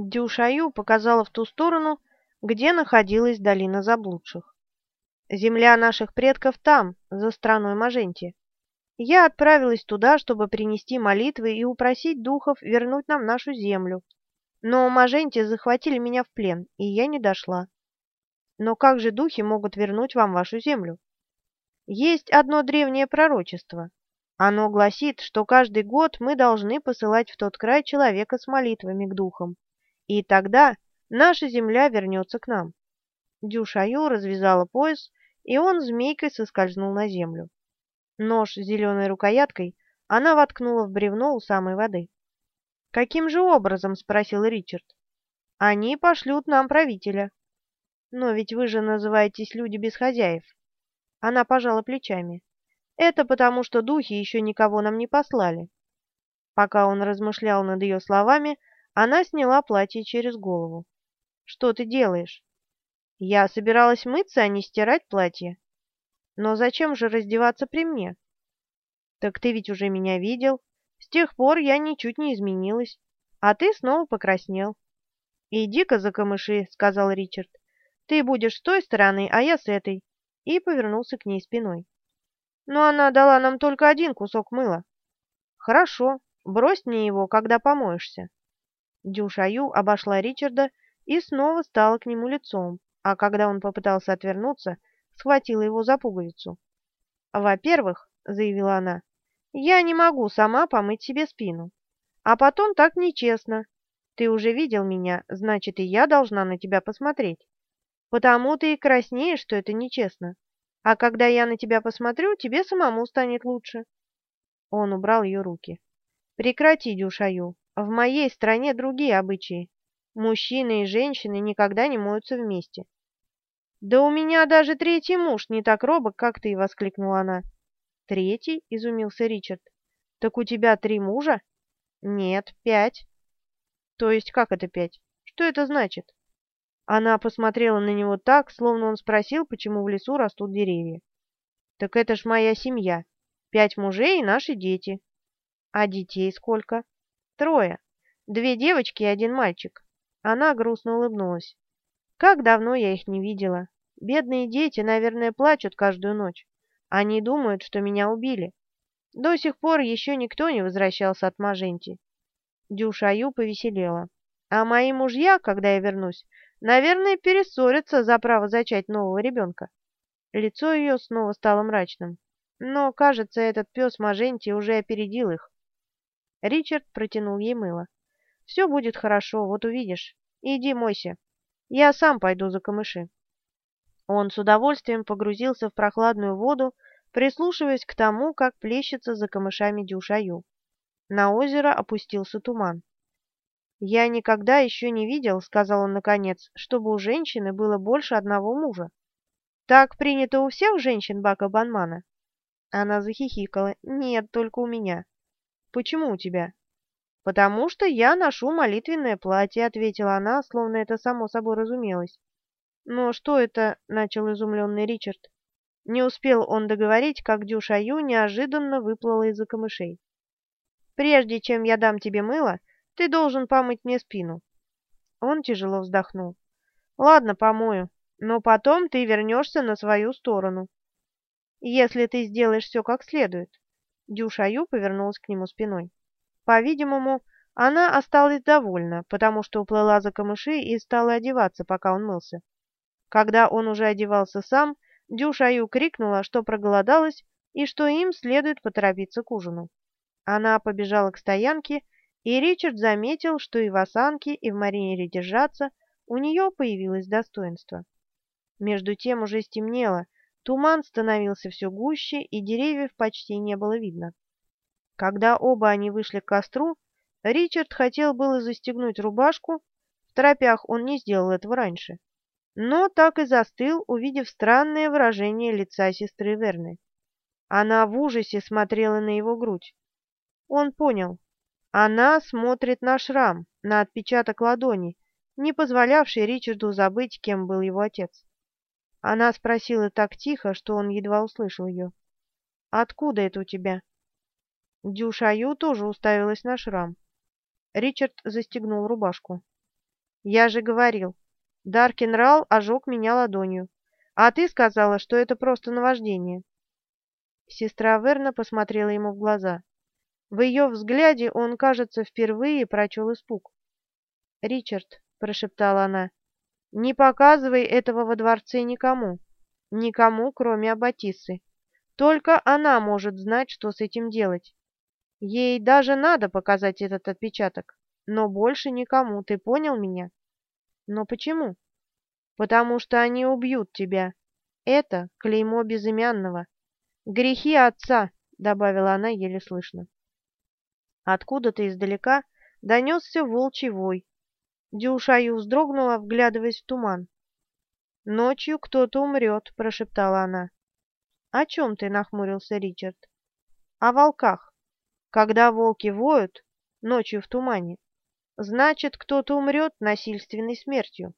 Дюшаю показала в ту сторону, где находилась долина заблудших. Земля наших предков там, за страной Маженти. Я отправилась туда, чтобы принести молитвы и упросить духов вернуть нам нашу землю. Но Маженти захватили меня в плен, и я не дошла. Но как же духи могут вернуть вам вашу землю? Есть одно древнее пророчество. Оно гласит, что каждый год мы должны посылать в тот край человека с молитвами к духам. И тогда наша земля вернется к нам. Дюшаю развязала пояс, и он змейкой соскользнул на землю. Нож с зеленой рукояткой она воткнула в бревно у самой воды. «Каким же образом?» — спросил Ричард. «Они пошлют нам правителя». «Но ведь вы же называетесь люди без хозяев». Она пожала плечами. «Это потому, что духи еще никого нам не послали». Пока он размышлял над ее словами, она сняла платье через голову. «Что ты делаешь?» «Я собиралась мыться, а не стирать платье». «Но зачем же раздеваться при мне?» «Так ты ведь уже меня видел. С тех пор я ничуть не изменилась, а ты снова покраснел». «Иди-ка за камыши», — сказал Ричард. «Ты будешь с той стороны, а я с этой», и повернулся к ней спиной. «Но она дала нам только один кусок мыла». «Хорошо, брось мне его, когда помоешься». Дюшаю обошла Ричарда и снова стала к нему лицом, а когда он попытался отвернуться, схватила его за пуговицу. «Во-первых, — заявила она, — я не могу сама помыть себе спину. А потом так нечестно. Ты уже видел меня, значит, и я должна на тебя посмотреть. Потому ты и краснеешь, что это нечестно. А когда я на тебя посмотрю, тебе самому станет лучше». Он убрал ее руки. «Прекрати, Дюшаю. В моей стране другие обычаи. Мужчины и женщины никогда не моются вместе. «Да у меня даже третий муж не так робок, как ты!» — воскликнула она. «Третий?» — изумился Ричард. «Так у тебя три мужа?» «Нет, пять». «То есть как это пять? Что это значит?» Она посмотрела на него так, словно он спросил, почему в лесу растут деревья. «Так это ж моя семья. Пять мужей и наши дети». «А детей сколько?» Трое. Две девочки и один мальчик. Она грустно улыбнулась. Как давно я их не видела. Бедные дети, наверное, плачут каждую ночь. Они думают, что меня убили. До сих пор еще никто не возвращался от Маженти. Дюшаю повеселела. А мои мужья, когда я вернусь, наверное, перессорятся за право зачать нового ребенка. Лицо ее снова стало мрачным. Но, кажется, этот пес Маженти уже опередил их. Ричард протянул ей мыло. «Все будет хорошо, вот увидишь. Иди мойся. Я сам пойду за камыши». Он с удовольствием погрузился в прохладную воду, прислушиваясь к тому, как плещется за камышами дюшаю. На озеро опустился туман. «Я никогда еще не видел, — сказал он наконец, — чтобы у женщины было больше одного мужа. Так принято у всех женщин Бака Банмана?» Она захихикала. «Нет, только у меня». «Почему у тебя?» «Потому что я ношу молитвенное платье», — ответила она, словно это само собой разумелось. «Но что это?» — начал изумленный Ричард. Не успел он договорить, как Дюшаю неожиданно выплыла из-за камышей. «Прежде чем я дам тебе мыло, ты должен помыть мне спину». Он тяжело вздохнул. «Ладно, помою, но потом ты вернешься на свою сторону. Если ты сделаешь все как следует». Дюшаю повернулась к нему спиной. По-видимому, она осталась довольна, потому что уплыла за камыши и стала одеваться, пока он мылся. Когда он уже одевался сам, Дюшаю крикнула, что проголодалась и что им следует поторопиться к ужину. Она побежала к стоянке, и Ричард заметил, что и в осанке, и в манере держаться у нее появилось достоинство. Между тем уже стемнело, Туман становился все гуще, и деревьев почти не было видно. Когда оба они вышли к костру, Ричард хотел было застегнуть рубашку, в торопях он не сделал этого раньше, но так и застыл, увидев странное выражение лица сестры Верны. Она в ужасе смотрела на его грудь. Он понял. Она смотрит на шрам, на отпечаток ладони, не позволявший Ричарду забыть, кем был его отец. Она спросила так тихо, что он едва услышал ее. «Откуда это у тебя?» Дюшаю тоже уставилась на шрам. Ричард застегнул рубашку. Я же говорил, Даркин ожег меня ладонью, а ты сказала, что это просто наваждение. Сестра Верна посмотрела ему в глаза. В ее взгляде он, кажется, впервые прочел испуг. «Ричард», — прошептала она, — «не показывай этого во дворце никому, никому, кроме Аббатисы. Только она может знать, что с этим делать. Ей даже надо показать этот отпечаток, но больше никому, ты понял меня? Но почему? Потому что они убьют тебя. Это клеймо безымянного. Грехи отца, добавила она еле слышно. Откуда-то издалека донесся волчий вой. Дюшаю вздрогнула, вглядываясь в туман. «Ночью кто-то умрет», — прошептала она. «О чем ты?» — нахмурился Ричард. «О волках. Когда волки воют ночью в тумане, значит, кто-то умрет насильственной смертью.